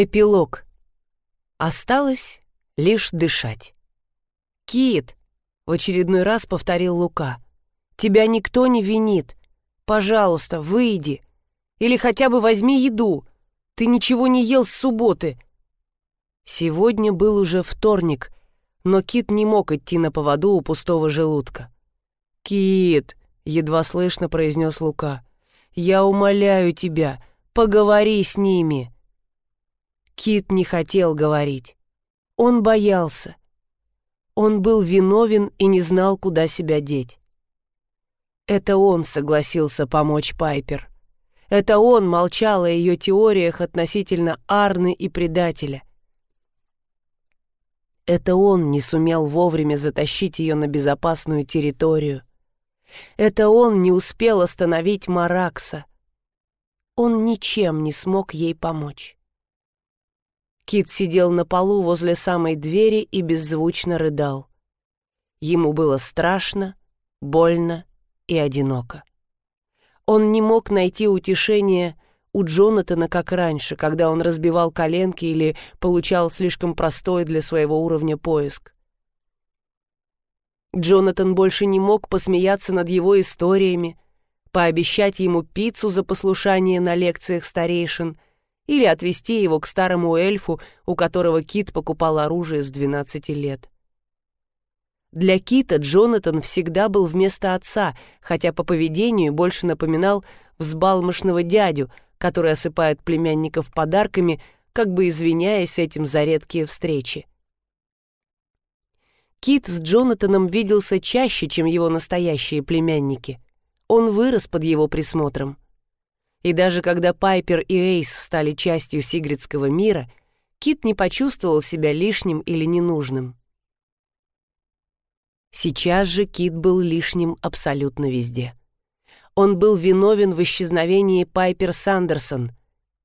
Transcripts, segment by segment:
Эпилог. Осталось лишь дышать. «Кит!» — в очередной раз повторил Лука. «Тебя никто не винит. Пожалуйста, выйди. Или хотя бы возьми еду. Ты ничего не ел с субботы». Сегодня был уже вторник, но Кит не мог идти на поводу у пустого желудка. «Кит!» — едва слышно произнес Лука. «Я умоляю тебя, поговори с ними!» Кит не хотел говорить. Он боялся. Он был виновен и не знал, куда себя деть. Это он согласился помочь Пайпер. Это он молчал о ее теориях относительно Арны и предателя. Это он не сумел вовремя затащить ее на безопасную территорию. Это он не успел остановить Маракса. Он ничем не смог ей помочь. Кит сидел на полу возле самой двери и беззвучно рыдал. Ему было страшно, больно и одиноко. Он не мог найти утешения у Джонатана, как раньше, когда он разбивал коленки или получал слишком простой для своего уровня поиск. Джонатан больше не мог посмеяться над его историями, пообещать ему пиццу за послушание на лекциях старейшин — или отвезти его к старому эльфу, у которого Кит покупал оружие с 12 лет. Для Кита Джонатан всегда был вместо отца, хотя по поведению больше напоминал взбалмошного дядю, который осыпает племянников подарками, как бы извиняясь этим за редкие встречи. Кит с Джонатаном виделся чаще, чем его настоящие племянники. Он вырос под его присмотром. И даже когда Пайпер и Эйс стали частью сигридского мира, Кит не почувствовал себя лишним или ненужным. Сейчас же Кит был лишним абсолютно везде. Он был виновен в исчезновении Пайпер Сандерсон,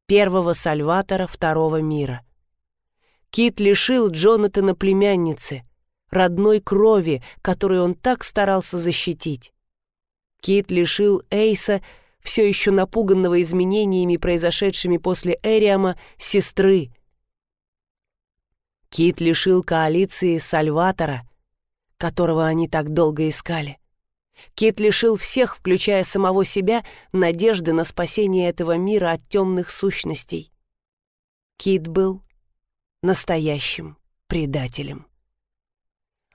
первого сальватора второго мира. Кит лишил Джонатана племянницы, родной крови, которую он так старался защитить. Кит лишил Эйса все еще напуганного изменениями, произошедшими после Эриама, сестры. Кит лишил коалиции Сальватора, которого они так долго искали. Кит лишил всех, включая самого себя, надежды на спасение этого мира от темных сущностей. Кит был настоящим предателем.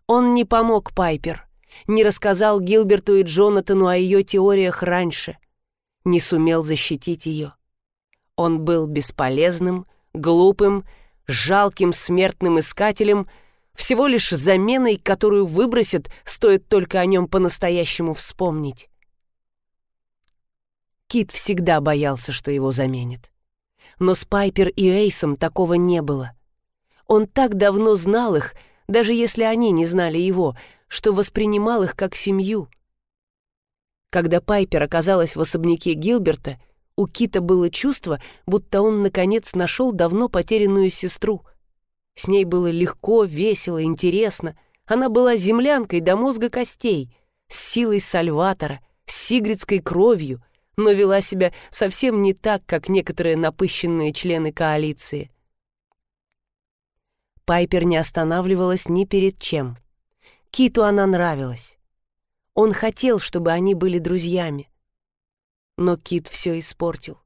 Он не помог Пайпер, не рассказал Гилберту и Джонатану о ее теориях раньше — не сумел защитить ее. Он был бесполезным, глупым, жалким смертным искателем, всего лишь заменой, которую выбросят, стоит только о нем по-настоящему вспомнить. Кит всегда боялся, что его заменят. Но с Пайпер и Эйсом такого не было. Он так давно знал их, даже если они не знали его, что воспринимал их как семью — когда Пайпер оказалась в особняке Гилберта, у Кита было чувство, будто он, наконец, нашел давно потерянную сестру. С ней было легко, весело, интересно. Она была землянкой до мозга костей, с силой Сальватора, с сигридской кровью, но вела себя совсем не так, как некоторые напыщенные члены коалиции. Пайпер не останавливалась ни перед чем. Киту она нравилась. Он хотел, чтобы они были друзьями. Но Кит все испортил.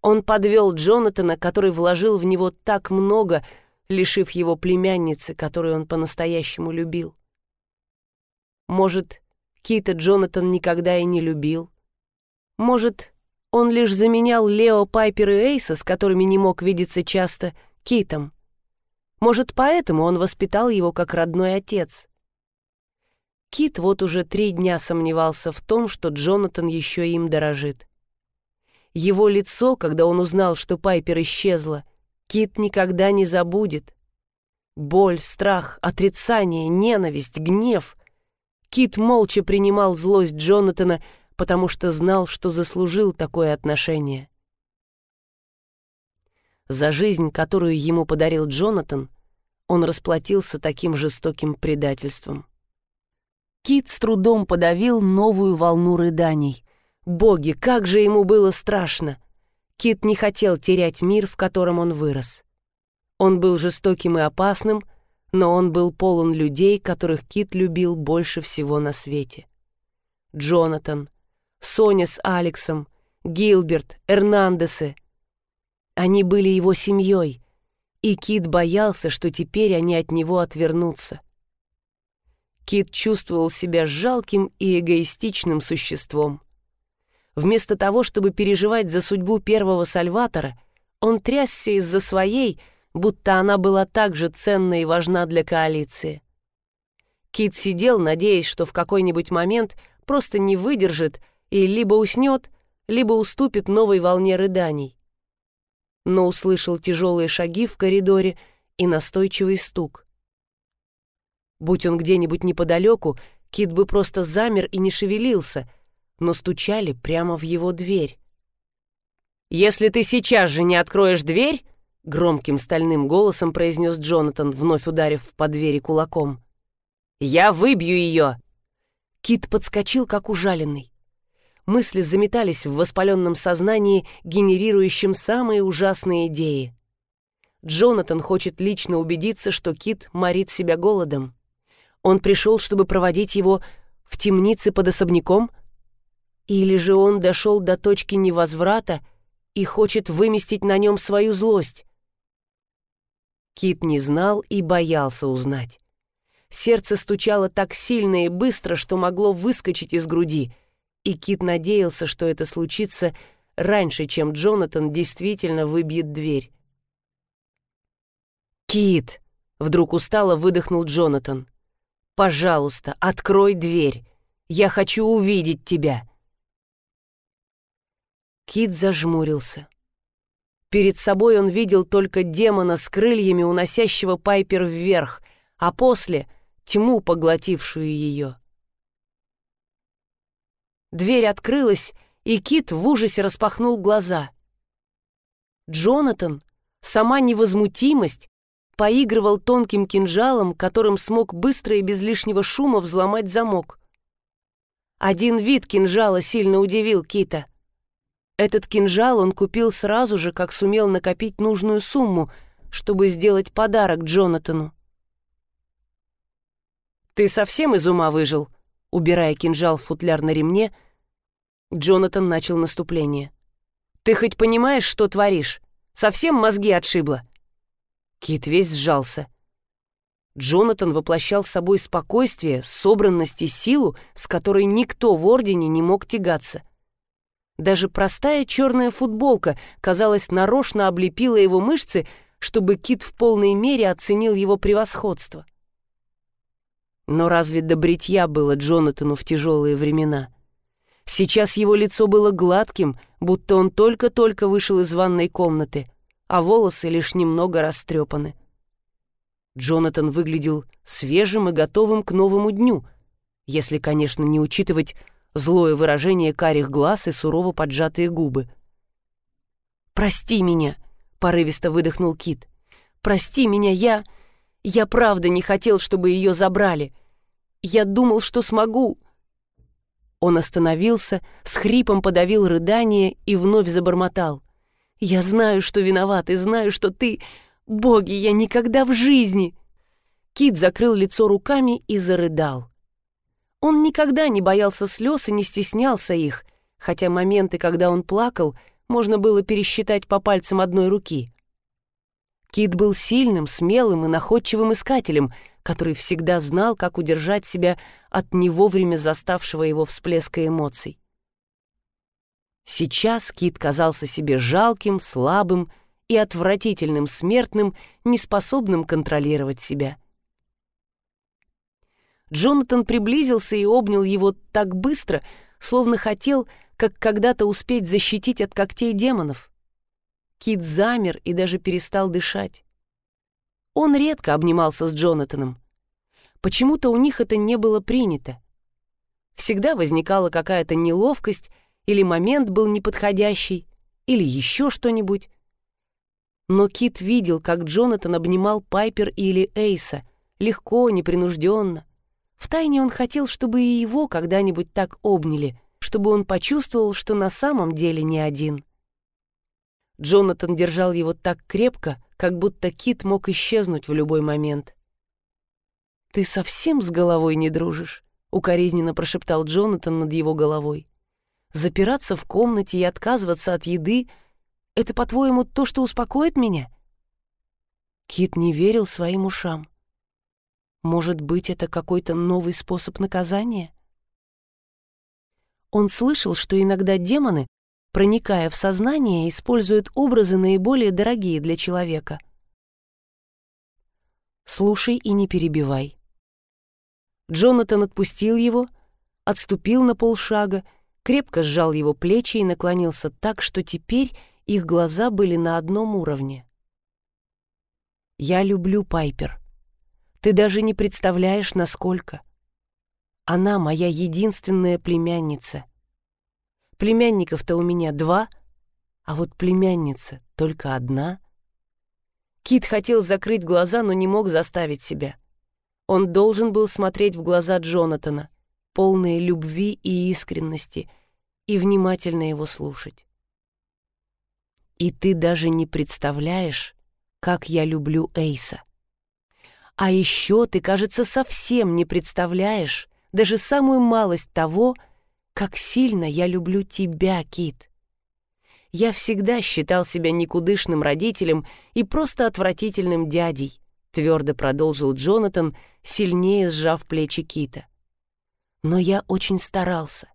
Он подвел Джонатана, который вложил в него так много, лишив его племянницы, которую он по-настоящему любил. Может, Кита Джонатан никогда и не любил. Может, он лишь заменял Лео Пайпер и Эйса, с которыми не мог видеться часто, Китом. Может, поэтому он воспитал его как родной отец. Кит вот уже три дня сомневался в том, что Джонатан еще им дорожит. Его лицо, когда он узнал, что Пайпер исчезла, Кит никогда не забудет. Боль, страх, отрицание, ненависть, гнев. Кит молча принимал злость Джонатана, потому что знал, что заслужил такое отношение. За жизнь, которую ему подарил Джонатан, он расплатился таким жестоким предательством. Кит с трудом подавил новую волну рыданий. Боги, как же ему было страшно! Кит не хотел терять мир, в котором он вырос. Он был жестоким и опасным, но он был полон людей, которых Кит любил больше всего на свете. Джонатан, Соня с Алексом, Гилберт, Эрнандесы. Они были его семьей, и Кит боялся, что теперь они от него отвернутся. Кит чувствовал себя жалким и эгоистичным существом. Вместо того, чтобы переживать за судьбу первого Сальватора, он трясся из-за своей, будто она была так же ценна и важна для коалиции. Кит сидел, надеясь, что в какой-нибудь момент просто не выдержит и либо уснет, либо уступит новой волне рыданий. Но услышал тяжелые шаги в коридоре и настойчивый стук. Будь он где-нибудь неподалеку, Кит бы просто замер и не шевелился, но стучали прямо в его дверь. «Если ты сейчас же не откроешь дверь», — громким стальным голосом произнес Джонатан, вновь ударив по двери кулаком, — «я выбью ее!» Кит подскочил, как ужаленный. Мысли заметались в воспаленном сознании, генерирующем самые ужасные идеи. Джонатан хочет лично убедиться, что Кит морит себя голодом. Он пришел, чтобы проводить его в темнице под особняком? Или же он дошел до точки невозврата и хочет выместить на нем свою злость? Кит не знал и боялся узнать. Сердце стучало так сильно и быстро, что могло выскочить из груди, и Кит надеялся, что это случится раньше, чем Джонатан действительно выбьет дверь. «Кит!» — вдруг устало выдохнул Джонатан. Пожалуйста, открой дверь. Я хочу увидеть тебя. Кит зажмурился. Перед собой он видел только демона с крыльями, уносящего Пайпер вверх, а после — тьму, поглотившую ее. Дверь открылась, и Кит в ужасе распахнул глаза. Джонатан, сама невозмутимость, поигрывал тонким кинжалом, которым смог быстро и без лишнего шума взломать замок. Один вид кинжала сильно удивил Кита. Этот кинжал он купил сразу же, как сумел накопить нужную сумму, чтобы сделать подарок Джонатану. «Ты совсем из ума выжил?» Убирая кинжал в футляр на ремне, Джонатан начал наступление. «Ты хоть понимаешь, что творишь? Совсем мозги отшибло?» Кит весь сжался. Джонатан воплощал собой спокойствие, собранность и силу, с которой никто в Ордене не мог тягаться. Даже простая черная футболка, казалось, нарочно облепила его мышцы, чтобы Кит в полной мере оценил его превосходство. Но разве до бритья было Джонатану в тяжелые времена? Сейчас его лицо было гладким, будто он только-только вышел из ванной комнаты, а волосы лишь немного растрепаны. Джонатан выглядел свежим и готовым к новому дню, если, конечно, не учитывать злое выражение карих глаз и сурово поджатые губы. «Прости меня!» — порывисто выдохнул Кит. «Прости меня, я... Я правда не хотел, чтобы ее забрали. Я думал, что смогу...» Он остановился, с хрипом подавил рыдание и вновь забормотал. Я знаю, что виноват, и знаю, что ты... Боги, я никогда в жизни...» Кит закрыл лицо руками и зарыдал. Он никогда не боялся слез и не стеснялся их, хотя моменты, когда он плакал, можно было пересчитать по пальцам одной руки. Кит был сильным, смелым и находчивым искателем, который всегда знал, как удержать себя от не вовремя заставшего его всплеска эмоций. Сейчас Кит казался себе жалким, слабым и отвратительным смертным, неспособным контролировать себя. Джонатан приблизился и обнял его так быстро, словно хотел, как когда-то успеть защитить от когтей демонов. Кит замер и даже перестал дышать. Он редко обнимался с Джонатаном. Почему-то у них это не было принято. Всегда возникала какая-то неловкость, или момент был неподходящий, или еще что-нибудь. Но Кит видел, как Джонатан обнимал Пайпер или Эйса, легко, непринужденно. Втайне он хотел, чтобы и его когда-нибудь так обняли, чтобы он почувствовал, что на самом деле не один. Джонатан держал его так крепко, как будто Кит мог исчезнуть в любой момент. «Ты совсем с головой не дружишь?» — укоризненно прошептал Джонатан над его головой. «Запираться в комнате и отказываться от еды — это, по-твоему, то, что успокоит меня?» Кит не верил своим ушам. Может быть, это какой-то новый способ наказания? Он слышал, что иногда демоны, проникая в сознание, используют образы наиболее дорогие для человека. «Слушай и не перебивай». Джонатан отпустил его, отступил на полшага, крепко сжал его плечи и наклонился так, что теперь их глаза были на одном уровне. «Я люблю Пайпер. Ты даже не представляешь, насколько. Она моя единственная племянница. Племянников-то у меня два, а вот племянница только одна». Кит хотел закрыть глаза, но не мог заставить себя. Он должен был смотреть в глаза Джонатана, полные любви и искренности, и внимательно его слушать. «И ты даже не представляешь, как я люблю Эйса. А еще ты, кажется, совсем не представляешь даже самую малость того, как сильно я люблю тебя, Кит. Я всегда считал себя никудышным родителем и просто отвратительным дядей, твердо продолжил Джонатан, сильнее сжав плечи Кита. Но я очень старался.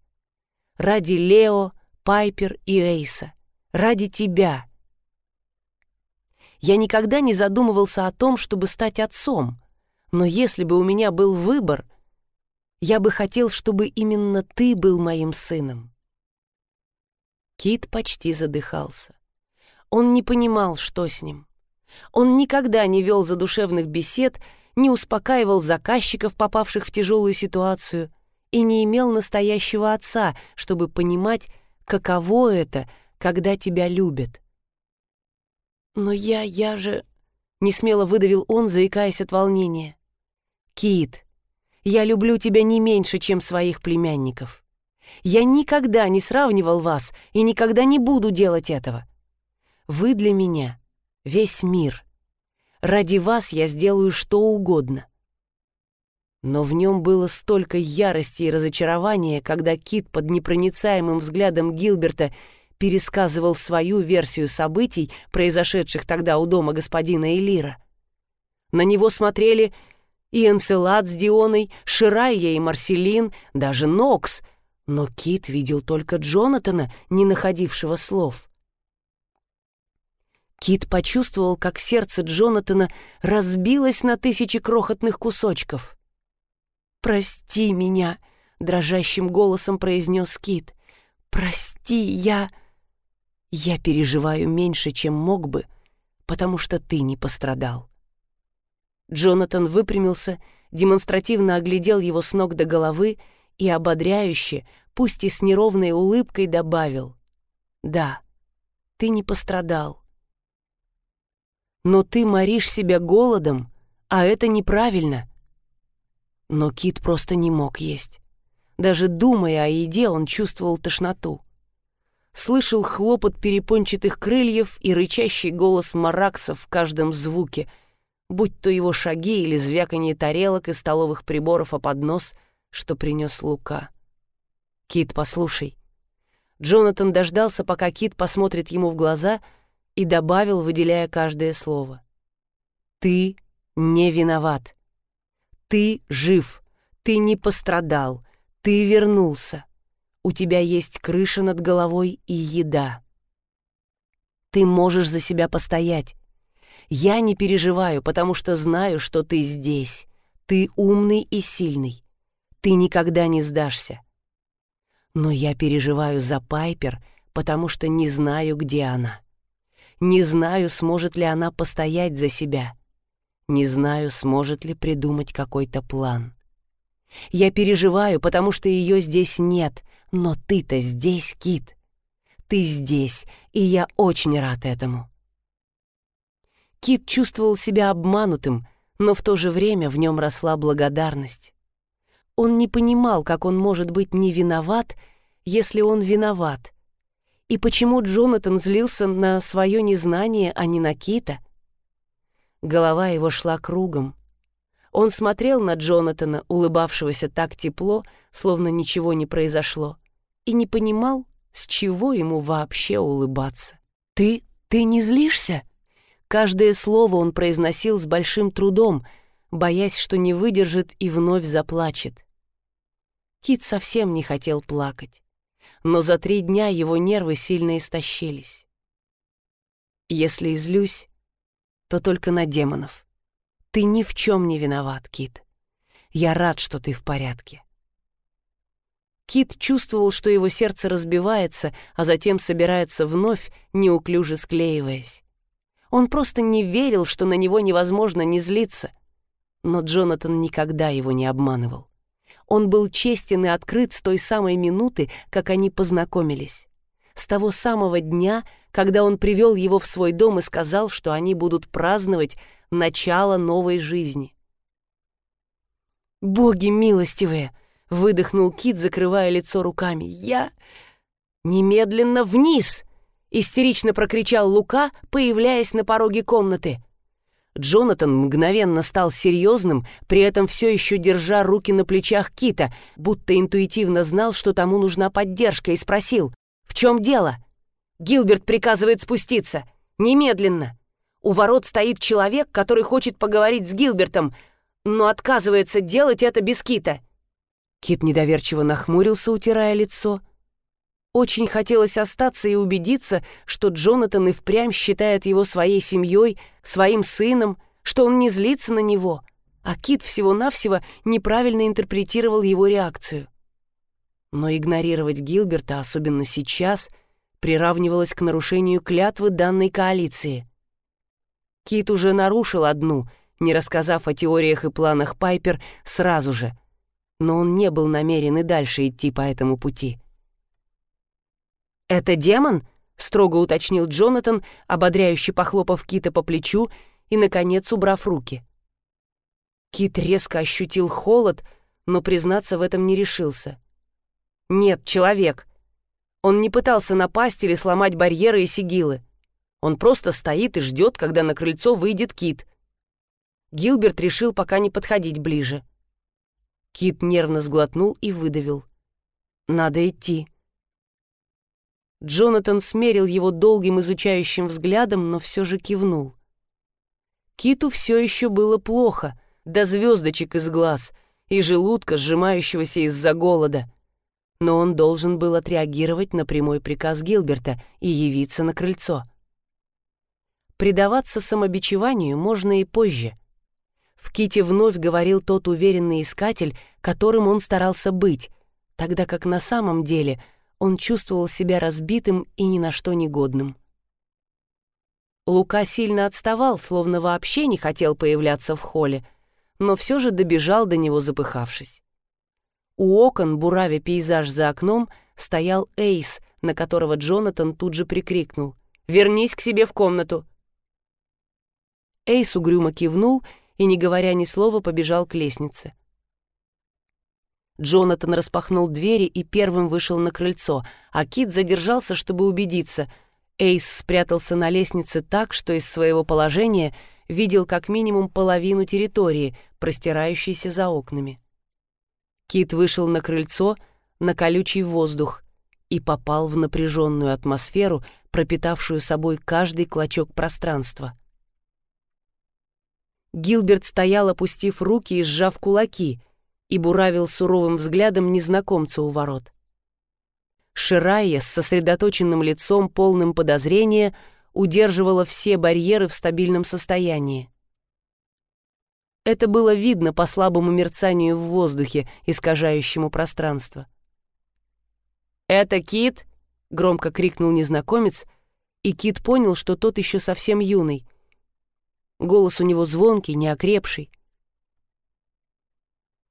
Ради Лео, Пайпер и Эйса. Ради тебя. Я никогда не задумывался о том, чтобы стать отцом. Но если бы у меня был выбор, я бы хотел, чтобы именно ты был моим сыном. Кит почти задыхался. Он не понимал, что с ним. Он никогда не вел задушевных бесед, не успокаивал заказчиков, попавших в тяжелую ситуацию, и не имел настоящего отца, чтобы понимать, каково это, когда тебя любят. «Но я, я же...» — несмело выдавил он, заикаясь от волнения. «Кит, я люблю тебя не меньше, чем своих племянников. Я никогда не сравнивал вас и никогда не буду делать этого. Вы для меня весь мир. Ради вас я сделаю что угодно. Но в нем было столько ярости и разочарования, когда Кит под непроницаемым взглядом Гилберта пересказывал свою версию событий, произошедших тогда у дома господина Элира. На него смотрели и Энцелад с Дионой, Ширайя и Марселин, даже Нокс, но Кит видел только Джонатана, не находившего слов. Кит почувствовал, как сердце Джонатана разбилось на тысячи крохотных кусочков. «Прости меня», — дрожащим голосом произнес Кит. «Прости, я...» «Я переживаю меньше, чем мог бы, потому что ты не пострадал». Джонатан выпрямился, демонстративно оглядел его с ног до головы и ободряюще, пусть и с неровной улыбкой, добавил. «Да, ты не пострадал. Но ты моришь себя голодом, а это неправильно». Но Кит просто не мог есть. Даже думая о еде, он чувствовал тошноту. Слышал хлопот перепончатых крыльев и рычащий голос маракса в каждом звуке, будь то его шаги или звяканье тарелок и столовых приборов о поднос, что принес Лука. «Кит, послушай». Джонатан дождался, пока Кит посмотрит ему в глаза и добавил, выделяя каждое слово. «Ты не виноват. Ты жив, ты не пострадал, ты вернулся. У тебя есть крыша над головой и еда. Ты можешь за себя постоять. Я не переживаю, потому что знаю, что ты здесь. Ты умный и сильный. Ты никогда не сдашься. Но я переживаю за Пайпер, потому что не знаю, где она. Не знаю, сможет ли она постоять за себя. Не знаю, сможет ли придумать какой-то план. Я переживаю, потому что ее здесь нет, но ты-то здесь, Кит. Ты здесь, и я очень рад этому. Кит чувствовал себя обманутым, но в то же время в нем росла благодарность. Он не понимал, как он может быть не виноват, если он виноват, И почему Джонатан злился на свое незнание, а не на Кита? Голова его шла кругом. Он смотрел на Джонатана, улыбавшегося так тепло, словно ничего не произошло, и не понимал, с чего ему вообще улыбаться. «Ты... ты не злишься?» Каждое слово он произносил с большим трудом, боясь, что не выдержит и вновь заплачет. Кит совсем не хотел плакать, но за три дня его нервы сильно истощились. «Если излюсь, то только на демонов. Ты ни в чем не виноват, Кит. Я рад, что ты в порядке». Кит чувствовал, что его сердце разбивается, а затем собирается вновь, неуклюже склеиваясь. Он просто не верил, что на него невозможно не злиться. Но Джонатан никогда его не обманывал. Он был честен и открыт с той самой минуты, как они познакомились. С того самого дня, когда он привел его в свой дом и сказал, что они будут праздновать начало новой жизни. «Боги милостивые!» — выдохнул Кит, закрывая лицо руками. «Я... немедленно вниз!» — истерично прокричал Лука, появляясь на пороге комнаты. Джонатан мгновенно стал серьезным, при этом все еще держа руки на плечах Кита, будто интуитивно знал, что тому нужна поддержка, и спросил, «В чем дело?» «Гилберт приказывает спуститься. Немедленно. У ворот стоит человек, который хочет поговорить с Гилбертом, но отказывается делать это без Кита». Кит недоверчиво нахмурился, утирая лицо. Очень хотелось остаться и убедиться, что Джонатан и впрямь считает его своей семьей, своим сыном, что он не злится на него, а Кит всего-навсего неправильно интерпретировал его реакцию. Но игнорировать Гилберта, особенно сейчас, приравнивалось к нарушению клятвы данной коалиции. Кит уже нарушил одну, не рассказав о теориях и планах Пайпер сразу же, но он не был намерен и дальше идти по этому пути. «Это демон?» — строго уточнил Джонатан, ободряюще похлопав Кита по плечу и, наконец, убрав руки. Кит резко ощутил холод, но признаться в этом не решился. «Нет, человек. Он не пытался напасть или сломать барьеры и сигилы. Он просто стоит и ждет, когда на крыльцо выйдет Кит. Гилберт решил пока не подходить ближе. Кит нервно сглотнул и выдавил. «Надо идти». Джонатан смерил его долгим изучающим взглядом, но все же кивнул. Киту все еще было плохо, до звездочек из глаз и желудка, сжимающегося из-за голода. Но он должен был отреагировать на прямой приказ Гилберта и явиться на крыльцо. Предаваться самобичеванию можно и позже. В Ките вновь говорил тот уверенный искатель, которым он старался быть, тогда как на самом деле — он чувствовал себя разбитым и ни на что негодным. Лука сильно отставал, словно вообще не хотел появляться в холле, но все же добежал до него, запыхавшись. У окон, буравя пейзаж за окном, стоял Эйс, на которого Джонатан тут же прикрикнул. «Вернись к себе в комнату!» Эйс угрюмо кивнул и, не говоря ни слова, побежал к лестнице. Джонатан распахнул двери и первым вышел на крыльцо, а Кит задержался, чтобы убедиться. Эйс спрятался на лестнице так, что из своего положения видел как минимум половину территории, простирающейся за окнами. Кит вышел на крыльцо, на колючий воздух, и попал в напряженную атмосферу, пропитавшую собой каждый клочок пространства. Гилберт стоял, опустив руки и сжав кулаки — и буравил суровым взглядом незнакомца у ворот. Ширайя с сосредоточенным лицом, полным подозрения, удерживала все барьеры в стабильном состоянии. Это было видно по слабому мерцанию в воздухе, искажающему пространство. «Это Кит!» — громко крикнул незнакомец, и Кит понял, что тот еще совсем юный. Голос у него звонкий, неокрепший.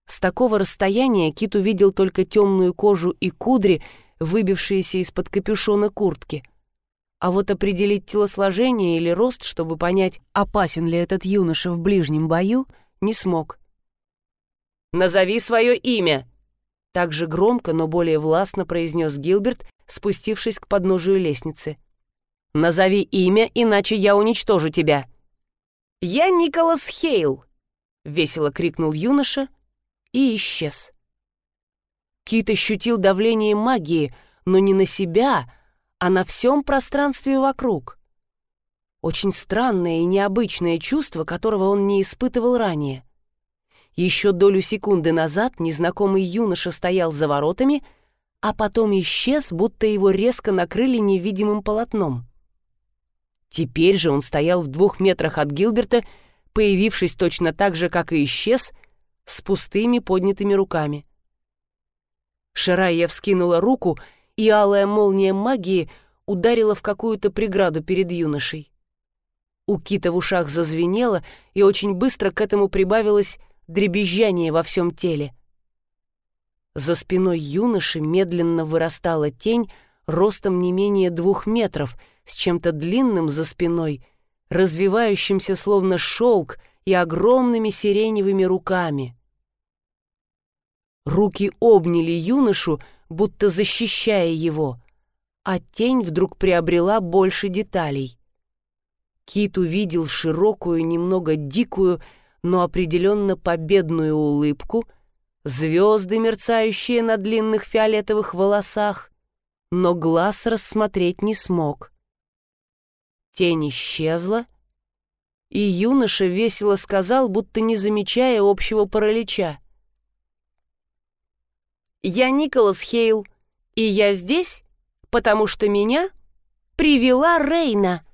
С такого расстояния Кит увидел только темную кожу и кудри, выбившиеся из-под капюшона куртки. А вот определить телосложение или рост, чтобы понять, опасен ли этот юноша в ближнем бою, не смог. «Назови свое имя!» Так же громко, но более властно произнес Гилберт, спустившись к подножию лестницы. «Назови имя, иначе я уничтожу тебя». «Я Николас Хейл!» — весело крикнул юноша и исчез. Кит ощутил давление магии, но не на себя, а на всем пространстве вокруг. Очень странное и необычное чувство, которого он не испытывал ранее. Еще долю секунды назад незнакомый юноша стоял за воротами, а потом исчез, будто его резко накрыли невидимым полотном. Теперь же он стоял в двух метрах от Гилберта, появившись точно так же, как и исчез, с пустыми поднятыми руками. Шарая вскинула руку, и алая молния магии ударила в какую-то преграду перед юношей. У Кита в ушах зазвенело, и очень быстро к этому прибавилось дребезжание во всем теле. За спиной юноши медленно вырастала тень ростом не менее двух метров, с чем-то длинным за спиной, развивающимся словно шелк и огромными сиреневыми руками. Руки обняли юношу, будто защищая его, а тень вдруг приобрела больше деталей. Кит увидел широкую, немного дикую, но определенно победную улыбку, звезды, мерцающие на длинных фиолетовых волосах, но глаз рассмотреть не смог. Тень исчезла, и юноша весело сказал, будто не замечая общего паралича. «Я Николас Хейл, и я здесь, потому что меня привела Рейна».